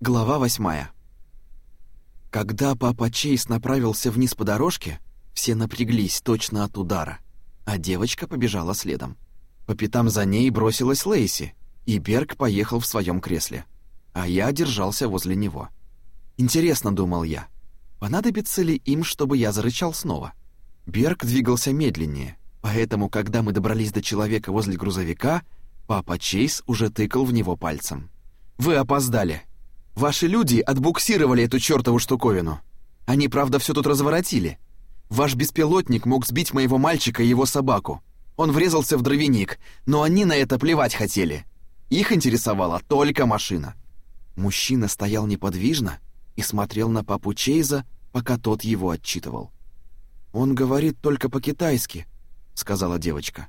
Глава восьмая. Когда папа Чейз направился вниз по дорожке, все напряглись точно от удара, а девочка побежала следом. По пятам за ней бросилась Лейси, и Берг поехал в своем кресле, а я держался возле него. Интересно, думал я, понадобится ли им, чтобы я зарычал снова? Берг двигался медленнее, поэтому, когда мы добрались до человека возле грузовика, папа Чейз уже тыкал в него пальцем. «Вы опоздали!» Ваши люди отбуксировали эту чертову штуковину. Они, правда, все тут разворотили. Ваш беспилотник мог сбить моего мальчика и его собаку. Он врезался в дровяник, но они на это плевать хотели. Их интересовала только машина. Мужчина стоял неподвижно и смотрел на папу Чейза, пока тот его отчитывал. «Он говорит только по-китайски», — сказала девочка.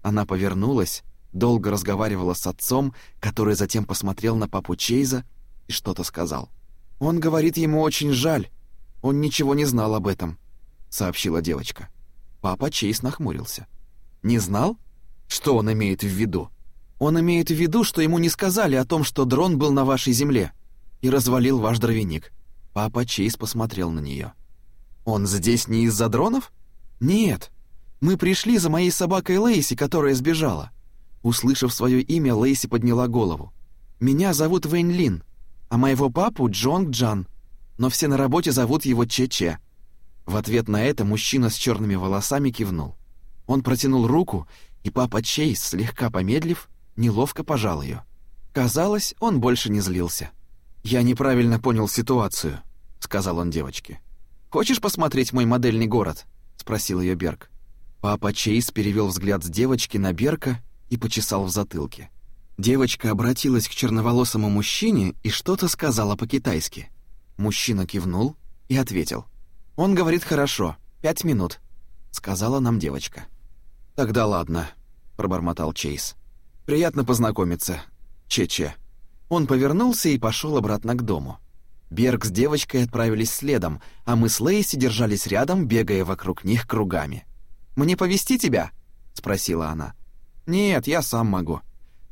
Она повернулась, долго разговаривала с отцом, который затем посмотрел на папу Чейза и что-то сказал. «Он говорит, ему очень жаль. Он ничего не знал об этом», — сообщила девочка. Папа Чейз нахмурился. «Не знал? Что он имеет в виду?» «Он имеет в виду, что ему не сказали о том, что дрон был на вашей земле и развалил ваш дровяник». Папа Чейз посмотрел на нее. «Он здесь не из-за дронов?» «Нет. Мы пришли за моей собакой Лейси, которая сбежала». Услышав свое имя, Лейси подняла голову. «Меня зовут Вэнь Лин а моего папу Джонг Джан, но все на работе зовут его Че-Че». В ответ на это мужчина с черными волосами кивнул. Он протянул руку, и папа Чейз, слегка помедлив, неловко пожал ее. Казалось, он больше не злился. «Я неправильно понял ситуацию», — сказал он девочке. «Хочешь посмотреть мой модельный город?» — спросил ее Берг. Папа Чейз перевел взгляд с девочки на Берка и почесал в затылке. Девочка обратилась к черноволосому мужчине и что-то сказала по-китайски. Мужчина кивнул и ответил. «Он говорит хорошо, пять минут», — сказала нам девочка. «Тогда ладно», — пробормотал Чейз. «Приятно познакомиться, Че-Че». Он повернулся и пошел обратно к дому. Берг с девочкой отправились следом, а мы с Лейси держались рядом, бегая вокруг них кругами. «Мне повести тебя?» — спросила она. «Нет, я сам могу»,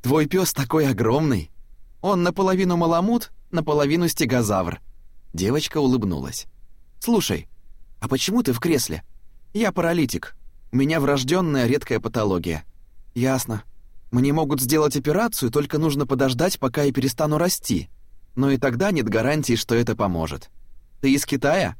Твой пес такой огромный. Он наполовину маламут, наполовину стегозавр». Девочка улыбнулась. «Слушай, а почему ты в кресле? Я паралитик. У меня врожденная редкая патология». «Ясно. Мне могут сделать операцию, только нужно подождать, пока я перестану расти. Но и тогда нет гарантии, что это поможет. Ты из Китая?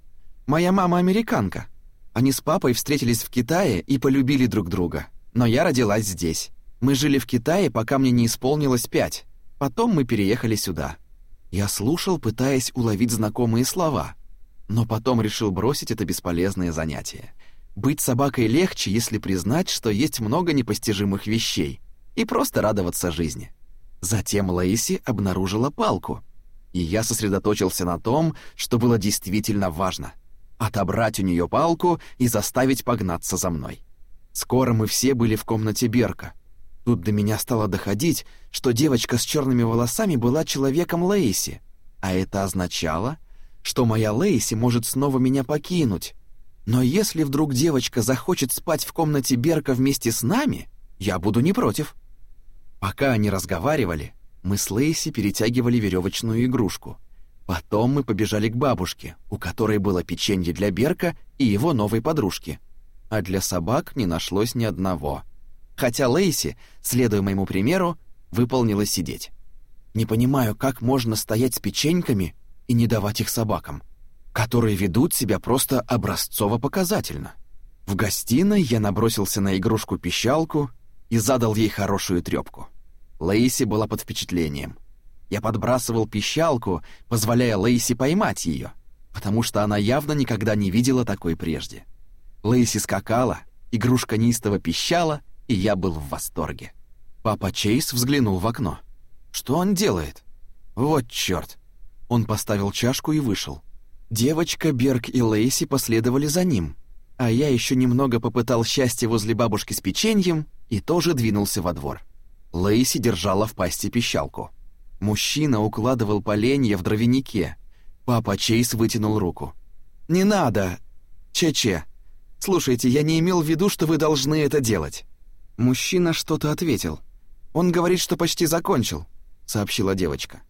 Моя мама американка. Они с папой встретились в Китае и полюбили друг друга. Но я родилась здесь. Мы жили в Китае, пока мне не исполнилось пять. Потом мы переехали сюда. Я слушал, пытаясь уловить знакомые слова, но потом решил бросить это бесполезное занятие. Быть собакой легче, если признать, что есть много непостижимых вещей, и просто радоваться жизни. Затем Лейси обнаружила палку, и я сосредоточился на том, что было действительно важно — отобрать у нее палку и заставить погнаться за мной. Скоро мы все были в комнате Берка, Тут до меня стало доходить, что девочка с черными волосами была человеком Лейси, а это означало, что моя Лейси может снова меня покинуть. Но если вдруг девочка захочет спать в комнате Берка вместе с нами, я буду не против. Пока они разговаривали, мы с Лейси перетягивали веревочную игрушку. Потом мы побежали к бабушке, у которой было печенье для Берка и его новой подружки. А для собак не нашлось ни одного — хотя Лейси, следуя моему примеру, выполнила сидеть. Не понимаю, как можно стоять с печеньками и не давать их собакам, которые ведут себя просто образцово-показательно. В гостиной я набросился на игрушку-пищалку и задал ей хорошую трёпку. Лейси была под впечатлением. Я подбрасывал пищалку, позволяя Лейси поймать ее, потому что она явно никогда не видела такой прежде. Лейси скакала, игрушка неистово пищала, и я был в восторге. Папа Чейз взглянул в окно. Что он делает? Вот чёрт. Он поставил чашку и вышел. Девочка, Берг и Лейси последовали за ним, а я еще немного попытал счастье возле бабушки с печеньем и тоже двинулся во двор. Лейси держала в пасти пищалку. Мужчина укладывал поленья в дровянике. Папа Чейз вытянул руку. «Не надо! Че-че! Слушайте, я не имел в виду, что вы должны это делать. Мужчина что-то ответил. «Он говорит, что почти закончил», — сообщила девочка.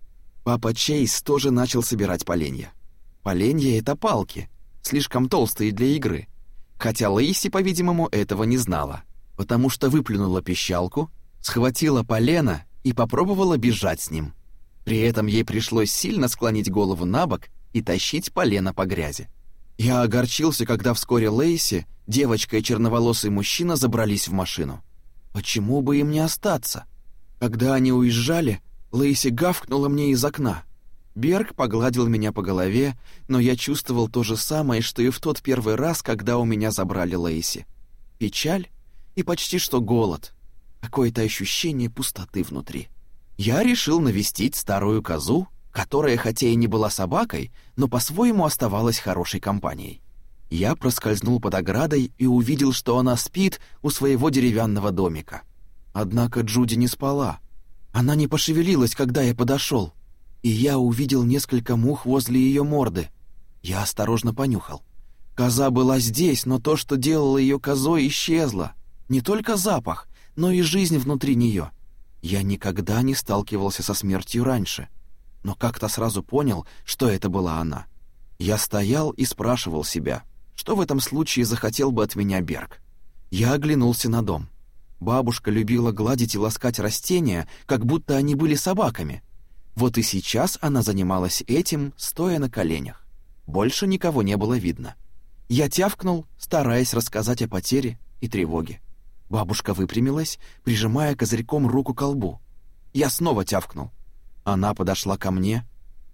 Папа Чейз тоже начал собирать поленья. Поленья — это палки, слишком толстые для игры. Хотя Лейси, по-видимому, этого не знала, потому что выплюнула пищалку, схватила полено и попробовала бежать с ним. При этом ей пришлось сильно склонить голову на бок и тащить полено по грязи. Я огорчился, когда вскоре Лейси, девочка и черноволосый мужчина забрались в машину. Почему бы им не остаться? Когда они уезжали, Лейси гавкнула мне из окна. Берг погладил меня по голове, но я чувствовал то же самое, что и в тот первый раз, когда у меня забрали Лейси. Печаль и почти что голод. Какое-то ощущение пустоты внутри. Я решил навестить старую козу, которая хотя и не была собакой, но по-своему оставалась хорошей компанией. Я проскользнул под оградой и увидел, что она спит у своего деревянного домика. Однако Джуди не спала — она не пошевелилась, когда я подошел, и я увидел несколько мух возле ее морды. Я осторожно понюхал. Коза была здесь, но то, что делало ее козой, исчезло. Не только запах, но и жизнь внутри нее. Я никогда не сталкивался со смертью раньше, но как-то сразу понял, что это была она. Я стоял и спрашивал себя, что в этом случае захотел бы от меня Берг. Я оглянулся на дом. Бабушка любила гладить и ласкать растения, как будто они были собаками. Вот и сейчас она занималась этим, стоя на коленях. Больше никого не было видно. Я тявкнул, стараясь рассказать о потере и тревоге. Бабушка выпрямилась, прижимая козырьком руку к колбу. Я снова тявкнул. Она подошла ко мне,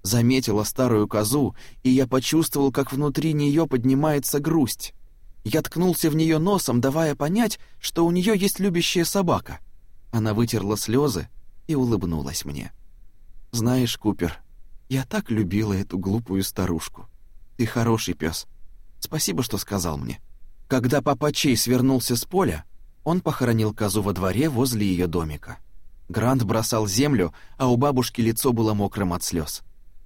заметила старую козу, и я почувствовал, как внутри нее поднимается грусть. Я ткнулся в нее носом, давая понять, что у нее есть любящая собака. Она вытерла слезы и улыбнулась мне. «Знаешь, Купер, я так любила эту глупую старушку. Ты хороший пес. Спасибо, что сказал мне». Когда папа Чей свернулся с поля, он похоронил козу во дворе возле ее домика. Грант бросал землю, а у бабушки лицо было мокрым от слез.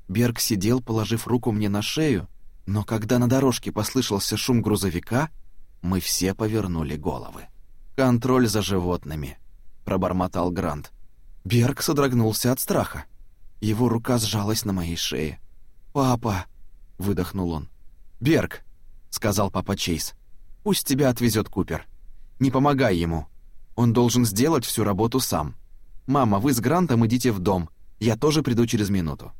Берг сидел, положив руку мне на шею, но когда на дорожке послышался шум грузовика, мы все повернули головы. «Контроль за животными», — пробормотал Грант. Берг содрогнулся от страха. Его рука сжалась на моей шее. «Папа!» — выдохнул он. «Берг!» — сказал папа Чейз. «Пусть тебя отвезет Купер. Не помогай ему. Он должен сделать всю работу сам. Мама, вы с Грантом идите в дом. Я тоже приду через минуту.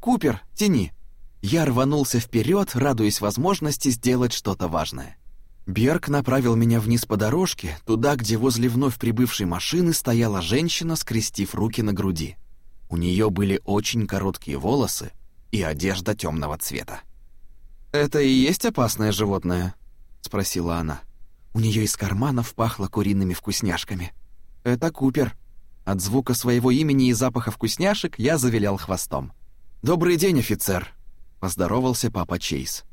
Купер, тяни!» Я рванулся вперед, радуясь возможности сделать что-то важное. Берг направил меня вниз по дорожке, туда, где возле вновь прибывшей машины стояла женщина, скрестив руки на груди. У нее были очень короткие волосы и одежда темного цвета. «Это и есть опасное животное?» — спросила она. У нее из карманов пахло куриными вкусняшками. «Это Купер». От звука своего имени и запаха вкусняшек я завилял хвостом. «Добрый день, офицер», — поздоровался папа Чейз.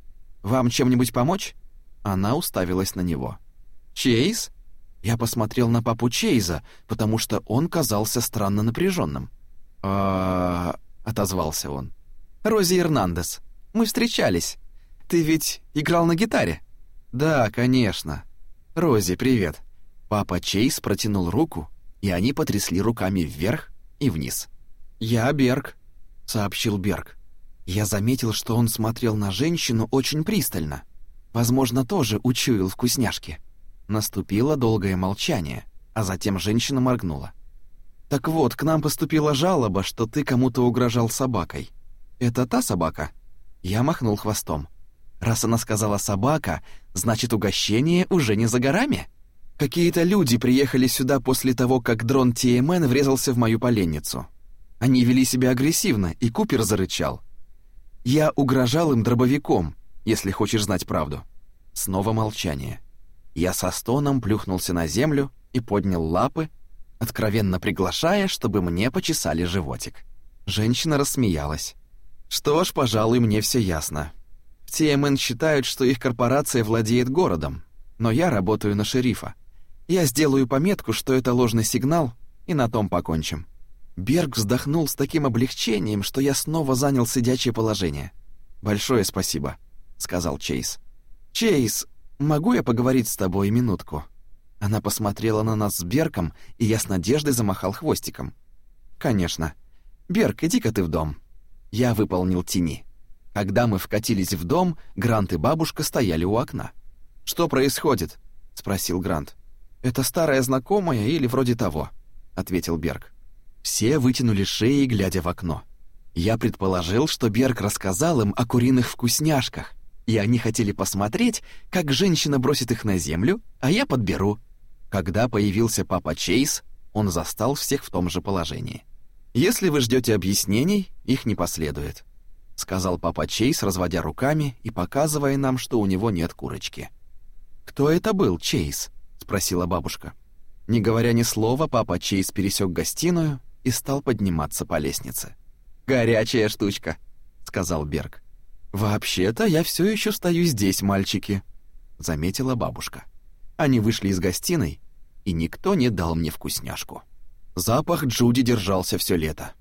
«Вам чем-нибудь помочь?» Она уставилась на него. «Чейз?» Я посмотрел на папу Чейза, потому что он казался странно напряженным. а отозвался он. «Рози Эрнандес. Мы встречались. Ты ведь играл на гитаре?» «Да, конечно. Рози, привет». Папа Чейз протянул руку, и они потрясли руками вверх и вниз. «Я Берг», — сообщил Берг. Я заметил, что он смотрел на женщину очень пристально. Возможно, тоже учуял вкусняшки. Наступило долгое молчание, а затем женщина моргнула. «Так вот, к нам поступила жалоба, что ты кому-то угрожал собакой. Это та собака?» Я махнул хвостом. «Раз она сказала «собака», значит, угощение уже не за горами?» Какие-то люди приехали сюда после того, как дрон ТМН врезался в мою поленницу. Они вели себя агрессивно, и Купер зарычал. Я угрожал им дробовиком, если хочешь знать правду. Снова молчание. Я со стоном плюхнулся на землю и поднял лапы, откровенно приглашая, чтобы мне почесали животик. Женщина рассмеялась. Что ж, пожалуй, мне все ясно. ТМН считают, что их корпорация владеет городом, но я работаю на шерифа. Я сделаю пометку, что это ложный сигнал, и на том покончим. Берг вздохнул с таким облегчением, что я снова занял сидячее положение. «Большое спасибо», — сказал Чейз. «Чейз, могу я поговорить с тобой минутку?» Она посмотрела на нас с Берком, и я с надеждой замахал хвостиком. «Конечно. Берг, иди-ка ты в дом. Я выполнил тени. Когда мы вкатились в дом, Грант и бабушка стояли у окна. «Что происходит?» — спросил Грант. «Это старая знакомая или вроде того», — ответил Берг. Все вытянули шеи, глядя в окно. Я предположил, что Берг рассказал им о куриных вкусняшках, и они хотели посмотреть, как женщина бросит их на землю, а я подберу. Когда появился папа Чейз, он застал всех в том же положении. «Если вы ждете объяснений, их не последует», — сказал папа Чейз, разводя руками и показывая нам, что у него нет курочки. «Кто это был, Чейз?» — спросила бабушка. Не говоря ни слова, папа Чейз пересек гостиную и стал подниматься по лестнице. «Горячая штучка», — сказал Берг. «Вообще-то я все еще стою здесь, мальчики», — заметила бабушка. Они вышли из гостиной, и никто не дал мне вкусняшку. Запах Джуди держался все лето.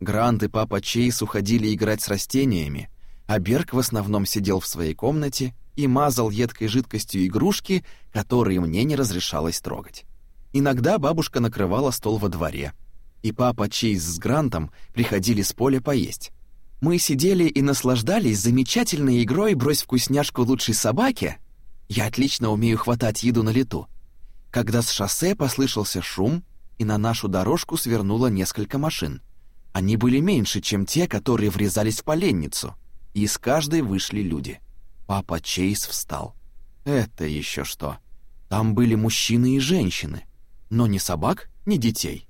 Грант и папа Чейз уходили играть с растениями, а Берг в основном сидел в своей комнате и мазал едкой жидкостью игрушки, которые мне не разрешалось трогать. Иногда бабушка накрывала стол во дворе, и папа Чейз с Грантом приходили с поля поесть. Мы сидели и наслаждались замечательной игрой «Брось вкусняшку лучшей собаке». Я отлично умею хватать еду на лету. Когда с шоссе послышался шум, и на нашу дорожку свернуло несколько машин. Они были меньше, чем те, которые врезались в поленницу, и из каждой вышли люди. Папа Чейз встал. Это еще что? Там были мужчины и женщины, но ни собак, ни детей.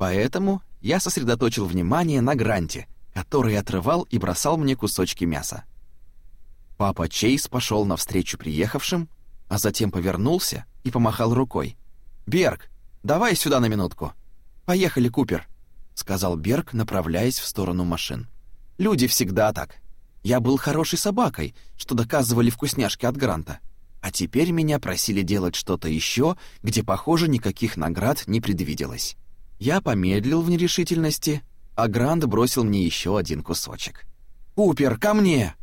Поэтому я сосредоточил внимание на Гранте, который отрывал и бросал мне кусочки мяса. Папа Чейз пошел навстречу приехавшим, а затем повернулся и помахал рукой. «Берг, давай сюда на минутку». «Поехали, Купер», — сказал Берг, направляясь в сторону машин. «Люди всегда так. Я был хорошей собакой, что доказывали вкусняшки от Гранта. А теперь меня просили делать что-то еще, где, похоже, никаких наград не предвиделось. Я помедлил в нерешительности, а Грант бросил мне еще один кусочек. «Купер, ко мне!»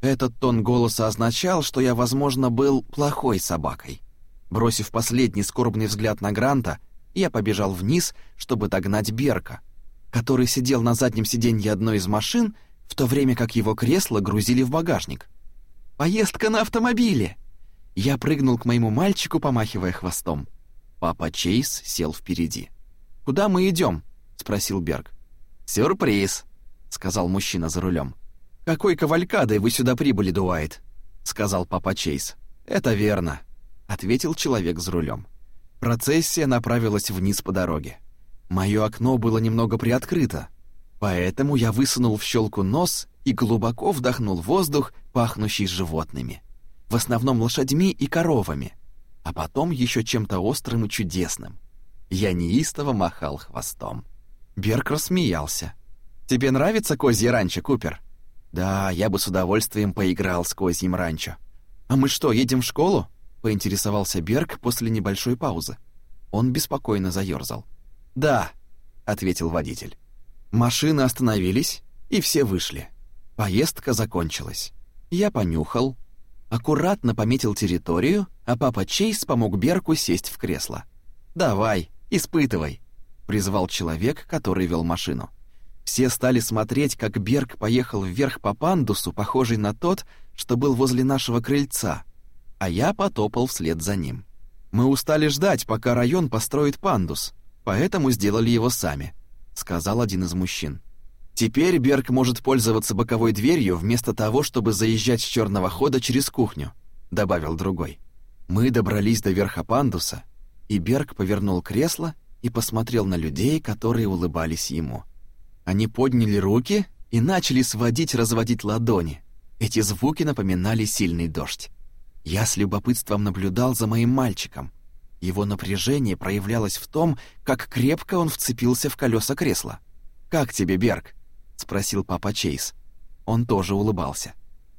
Этот тон голоса означал, что я, возможно, был плохой собакой. Бросив последний скорбный взгляд на Гранта, я побежал вниз, чтобы догнать Берка, который сидел на заднем сиденье одной из машин, в то время как его кресло грузили в багажник. «Поездка на автомобиле!» Я прыгнул к моему мальчику, помахивая хвостом. Папа Чейз сел впереди. «Куда мы идем?» — спросил Берг. «Сюрприз», — сказал мужчина за рулем. «Какой кавалькадой вы сюда прибыли, Дуайт?» — сказал папа Чейз. «Это верно», — ответил человек за рулем. Процессия направилась вниз по дороге. Мое окно было немного приоткрыто, поэтому я высунул в щелку нос и глубоко вдохнул воздух, пахнущий животными. В основном лошадьми и коровами, а потом еще чем-то острым и чудесным. Я неистово махал хвостом. Берк рассмеялся. «Тебе нравится козье ранчо, Купер?» «Да, я бы с удовольствием поиграл с козьим ранчо». «А мы что, едем в школу?» — поинтересовался Берг после небольшой паузы. Он беспокойно заёрзал. «Да», — ответил водитель. Машины остановились, и все вышли. Поездка закончилась. Я понюхал, аккуратно пометил территорию, а папа Чейз помог Берку сесть в кресло. «Давай, испытывай», — призвал человек, который вел машину. Все стали смотреть, как Берг поехал вверх по пандусу, похожий на тот, что был возле нашего крыльца, а я потопал вслед за ним. Мы устали ждать, пока район построит пандус, поэтому сделали его сами, сказал один из мужчин. Теперь Берг может пользоваться боковой дверью вместо того, чтобы заезжать с черного хода через кухню, добавил другой. Мы добрались до верха пандуса и Берг повернул кресло и посмотрел на людей, которые улыбались ему. Они подняли руки и начали сводить-разводить ладони. Эти звуки напоминали сильный дождь. Я с любопытством наблюдал за моим мальчиком. Его напряжение проявлялось в том, как крепко он вцепился в колеса кресла. «Как тебе, Берг?» — спросил папа Чейз. Он тоже улыбался.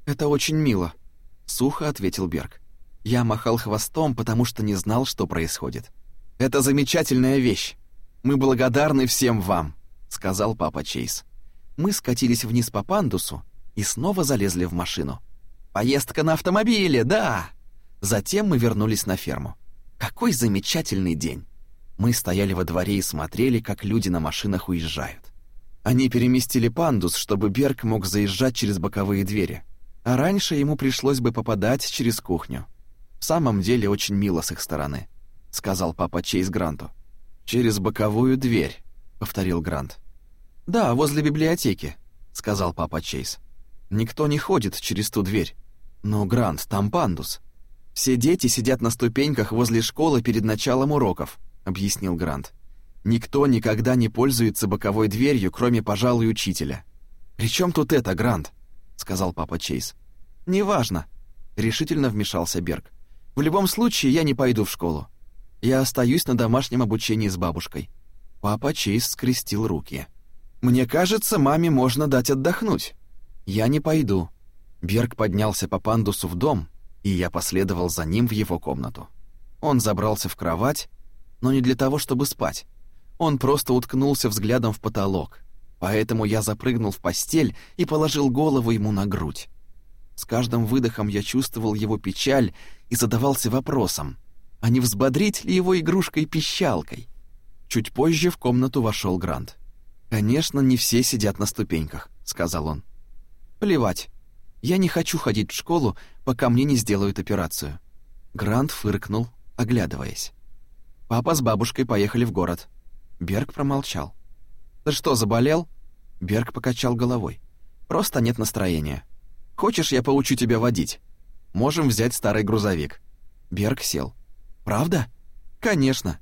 «Это очень мило», — сухо ответил Берг. Я махал хвостом, потому что не знал, что происходит. «Это замечательная вещь. Мы благодарны всем вам», — сказал папа Чейз. Мы скатились вниз по пандусу и снова залезли в машину. «Поездка на автомобиле, да!» Затем мы вернулись на ферму. Какой замечательный день! Мы стояли во дворе и смотрели, как люди на машинах уезжают. Они переместили пандус, чтобы Берг мог заезжать через боковые двери. А раньше ему пришлось бы попадать через кухню. Самом деле очень мило с их стороны, сказал папа Чейз Гранту. Через боковую дверь, повторил Грант. Да, возле библиотеки, сказал папа Чейз. Никто не ходит через ту дверь. Но, Грант, там пандус. Все дети сидят на ступеньках возле школы перед началом уроков, объяснил Грант. Никто никогда не пользуется боковой дверью, кроме, пожалуй, учителя. «При чем тут это, Грант?» — сказал папа Чейз. «Неважно», — решительно вмешался Берг. «В любом случае я не пойду в школу. Я остаюсь на домашнем обучении с бабушкой». Папа Чейз скрестил руки. «Мне кажется, маме можно дать отдохнуть». «Я не пойду». Берг поднялся по пандусу в дом, и я последовал за ним в его комнату. Он забрался в кровать, но не для того, чтобы спать. Он просто уткнулся взглядом в потолок, поэтому я запрыгнул в постель и положил голову ему на грудь. С каждым выдохом я чувствовал его печаль и задавался вопросом, а не взбодрить ли его игрушкой-пищалкой? Чуть позже в комнату вошел Грант. «Конечно, не все сидят на ступеньках», — сказал он. «Плевать. Я не хочу ходить в школу, пока мне не сделают операцию». Грант фыркнул, оглядываясь. Папа с бабушкой поехали в город. Берг промолчал. «Ты что, заболел?» Берг покачал головой. «Просто нет настроения. Хочешь, я поучу тебя водить? Можем взять старый грузовик». Берг сел. «Правда?» «Конечно.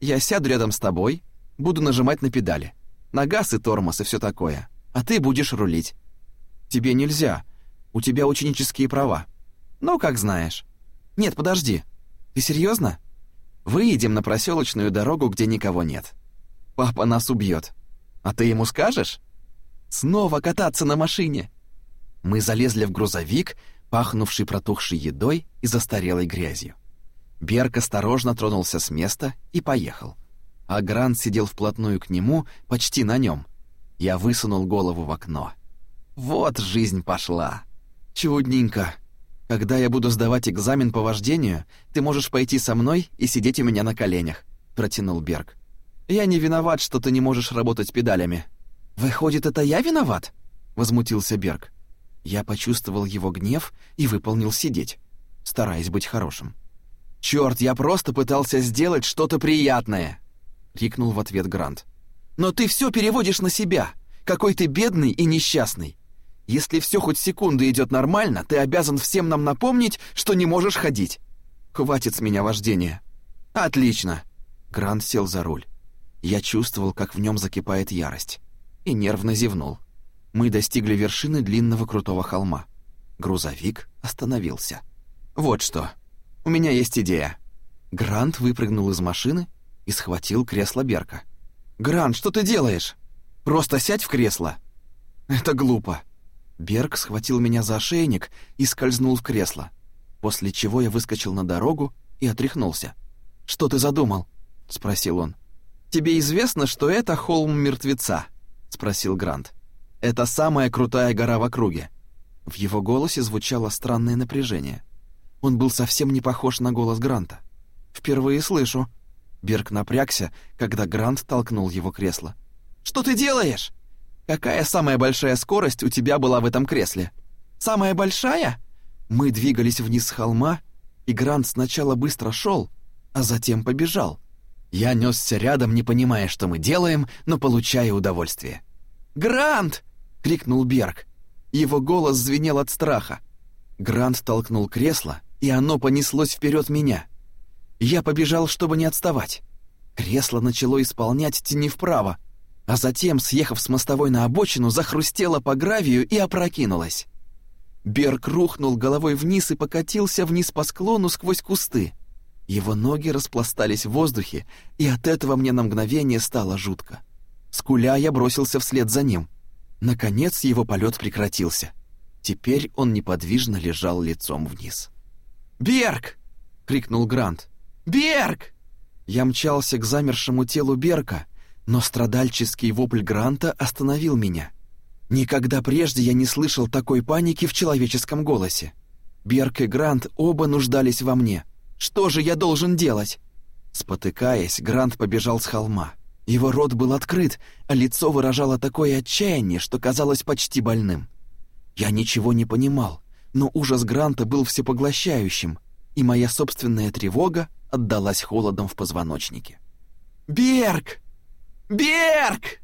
Я сяду рядом с тобой, буду нажимать на педали. На газ и тормоз и все такое. А ты будешь рулить». «Тебе нельзя. У тебя ученические права». «Ну, как знаешь». «Нет, подожди. Ты серьезно? Выедем на проселочную дорогу, где никого нет. Папа нас убьет. А ты ему скажешь? Снова кататься на машине. Мы залезли в грузовик, пахнувший протухшей едой и застарелой грязью. Берг осторожно тронулся с места и поехал. А Грант сидел вплотную к нему, почти на нем. Я высунул голову в окно. Вот жизнь пошла. Чудненько. Когда я буду сдавать экзамен по вождению, ты можешь пойти со мной и сидеть у меня на коленях, протянул Берг. Я не виноват, что ты не можешь работать педалями». «Выходит, это я виноват?» — возмутился Берг. Я почувствовал его гнев и выполнил сидеть, стараясь быть хорошим. «Чёрт, я просто пытался сделать что-то приятное!» — крикнул в ответ Грант. «Но ты все переводишь на себя! Какой ты бедный и несчастный! Если все хоть секунду идет нормально, ты обязан всем нам напомнить, что не можешь ходить! Хватит с меня вождения!» «Отлично!» Грант сел за руль. Я чувствовал, как в нем закипает ярость, и нервно зевнул. Мы достигли вершины длинного крутого холма. Грузовик остановился. «Вот что. У меня есть идея». Грант выпрыгнул из машины и схватил кресло Берка. «Грант, что ты делаешь? Просто сядь в кресло». «Это глупо». Берг схватил меня за ошейник и скользнул в кресло, после чего я выскочил на дорогу и отряхнулся. «Что ты задумал?» — спросил он. «Тебе известно, что это холм мертвеца?» — спросил Грант. «Это самая крутая гора в округе». В его голосе звучало странное напряжение. Он был совсем не похож на голос Гранта. «Впервые слышу». Берг напрягся, когда Грант толкнул его кресло. «Что ты делаешь? Какая самая большая скорость у тебя была в этом кресле?» «Самая большая?» Мы двигались вниз с холма, и Грант сначала быстро шел, а затем побежал. Я несся рядом, не понимая, что мы делаем, но получая удовольствие. «Грант!» — крикнул Берг. Его голос звенел от страха. Грант толкнул кресло, и оно понеслось вперед меня. Я побежал, чтобы не отставать. Кресло начало исполнять тени вправо, а затем, съехав с мостовой на обочину, захрустело по гравию и опрокинулось. Берг рухнул головой вниз и покатился вниз по склону сквозь кусты. Его ноги распластались в воздухе, и от этого мне на мгновение стало жутко. Скуля я бросился вслед за ним. Наконец его полет прекратился. Теперь он неподвижно лежал лицом вниз. «Берг!» — крикнул Грант. «Берг!» Я мчался к замершему телу Берка, но страдальческий вопль Гранта остановил меня. Никогда прежде я не слышал такой паники в человеческом голосе. Берг и Грант оба нуждались во мне — что же я должен делать?» Спотыкаясь, Грант побежал с холма. Его рот был открыт, а лицо выражало такое отчаяние, что казалось почти больным. Я ничего не понимал, но ужас Гранта был всепоглощающим, и моя собственная тревога отдалась холодом в позвоночнике. «Берг! Берг!»